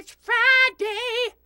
It's Friday.